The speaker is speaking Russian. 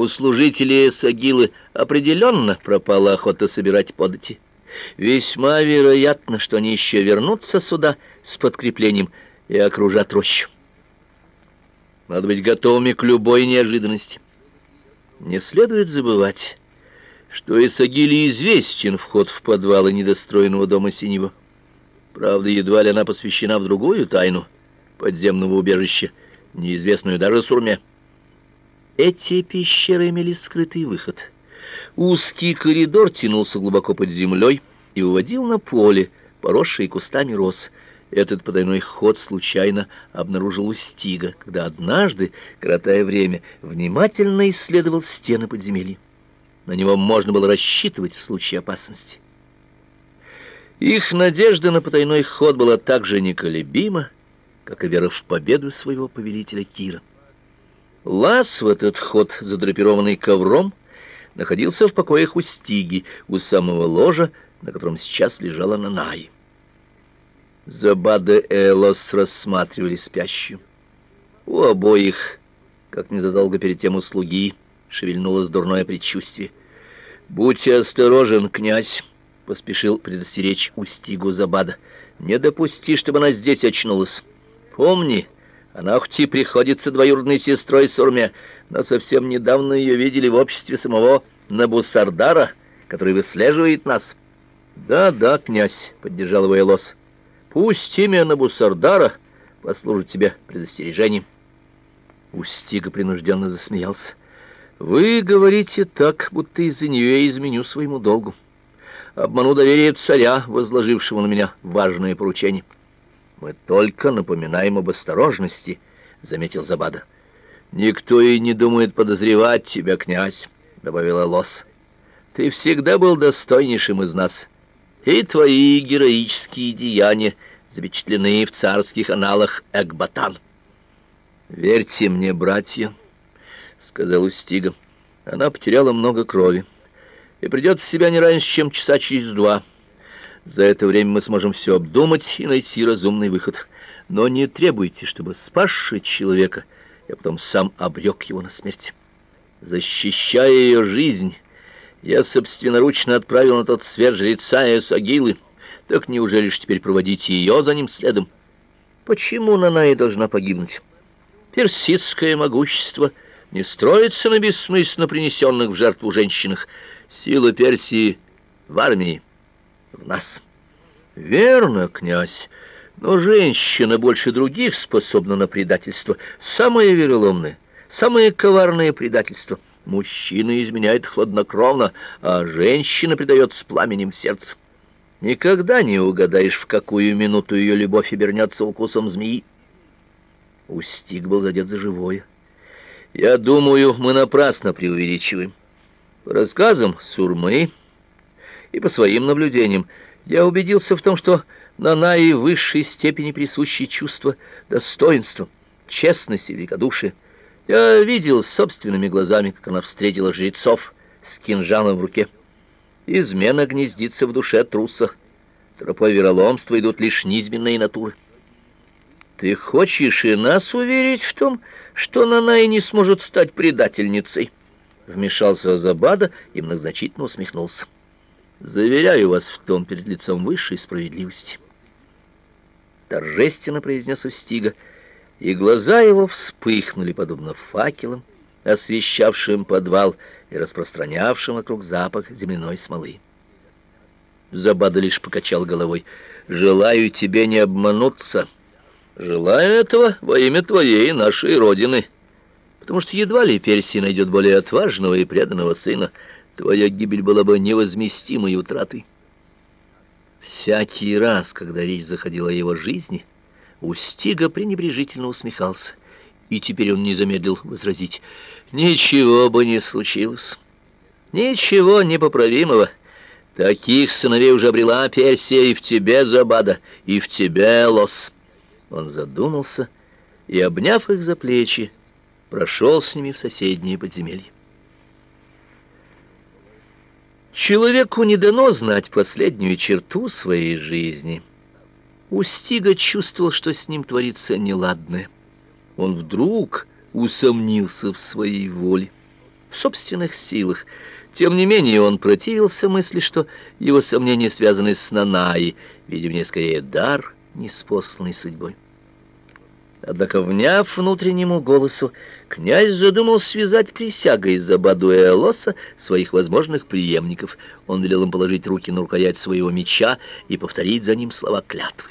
У служителей Сагилы определенно пропала охота собирать подати. Весьма вероятно, что они еще вернутся сюда с подкреплением и окружат рощу. Надо быть готовыми к любой неожиданности. Не следует забывать, что Исагиле известен вход в подвалы недостроенного дома Синего. Правда, едва ли она посвящена в другую тайну подземного убежища, неизвестную даже Сурме. Эти пещеры имели скрытый выход. Узкий коридор тянулся глубоко под землей и уводил на поле, поросшее кустами роз. Этот потайной ход случайно обнаружил Устига, когда однажды, коротая время, внимательно исследовал стены подземелья. На него можно было рассчитывать в случае опасности. Их надежда на потайной ход была так же неколебима, как и вера в победу своего повелителя Кира. Лаз в этот ход, задрапированный ковром, находился в покоях у Стиги, у самого ложа, на котором сейчас лежала Нанай. Забада и Элос рассматривали спящую. У обоих, как незадолго перед тем у слуги, шевельнулось дурное предчувствие. «Будьте осторожен, князь!» — поспешил предостеречь Устигу Забада. «Не допусти, чтобы она здесь очнулась. Помни, она хоть и приходится двоюродной сестрой Сурме, но совсем недавно ее видели в обществе самого Набусардара, который выслеживает нас. Да, да, князь, поддержал его Элос. Пусть имя Набусардара послужит тебе предостережением. Устига принужденно засмеялся. Вы говорите так, будто из-за нее я изменю своему долгу. Обману доверие царя, возложившего на меня важное поручение. Мы только напоминаем об осторожности, заметил Забада. Никто и не думает подозревать тебя, князь, добавила Лос. Ты всегда был достойнейшим из нас, и твои героические деяния запечатлены в царских аналах Экбатан. Верьте мне, братья, сказал Устига. Она потеряла много крови и придет в себя не раньше, чем часа через два. За это время мы сможем все обдумать и найти разумный выход. Но не требуйте, чтобы спасший человека, я потом сам обрек его на смерть. Защищая ее жизнь, я собственноручно отправил на тот свет жреца Эсагилы. Так неужели ж теперь проводить ее за ним следом? Почему Нанай должна погибнуть? Персидское могущество не строится на бессмысленно принесенных в жертву женщинах. Сила Персии в армии в нас. Верно, князь, но женщина больше других способна на предательство, самое вероломное, самое коварное предательство. Мужчина изменяет хладнокровно, а женщина предает с пламенем сердца. Никогда не угадаешь, в какую минуту ее любовь обернется укусом змеи. Устиг был задет за живое. Я думаю, мы напрасно преувеличиваем. По рассказам Сурмы и по своим наблюдениям я убедился в том, что Нанаи в высшей степени присущи чувство достоинства, честности великодушия. Я видел собственными глазами, как она встретила жрецов с кинжалом в руке. Измена гнездится в душе труса. Тропой вероломства идут лишь низменные натуры. Ты хочешь и нас уверить в том, что Нанай не сможет стать предательницей? Вмешался Забада и многозначительно усмехнулся. Заверяю вас в том перед лицом высшей справедливости. Торжественно произнес Устига, и глаза его вспыхнули подобно факелам, освещавшим подвал и распространявшим вокруг запах земляной смолы. Забада лишь покачал головой. «Желаю тебе не обмануться. Желаю этого во имя твоей нашей родины, потому что едва ли Персия найдет более отважного и преданного сына, твоя гибель была бы невозместимой утратой. Всякий раз, когда речь заходила о его жизни, Устига пренебрежительно усмехался, и теперь он не замедлил возразить: "Ничего бы не случилось. Ничего непоправимого. Таких сыновей уже обрела Персия и в тебе, Забада, и в тебе, Лос". Он задумался и, обняв их за плечи, прошел с ними в соседние подземелья. Человеку не дано знать последнюю черту своей жизни. Устига чувствовал, что с ним творится неладное. Он вдруг усомнился в своей воле. в собственных силах. Тем не менее он противился мысли, что его сомнения связаны с Нанаей, видя мне скорее дар, неспосланный судьбой. Однако, вняв внутреннему голосу, князь задумал связать присягой за Бадуэлоса своих возможных преемников. Он велел им положить руки на рукоять своего меча и повторить за ним слова клятвы.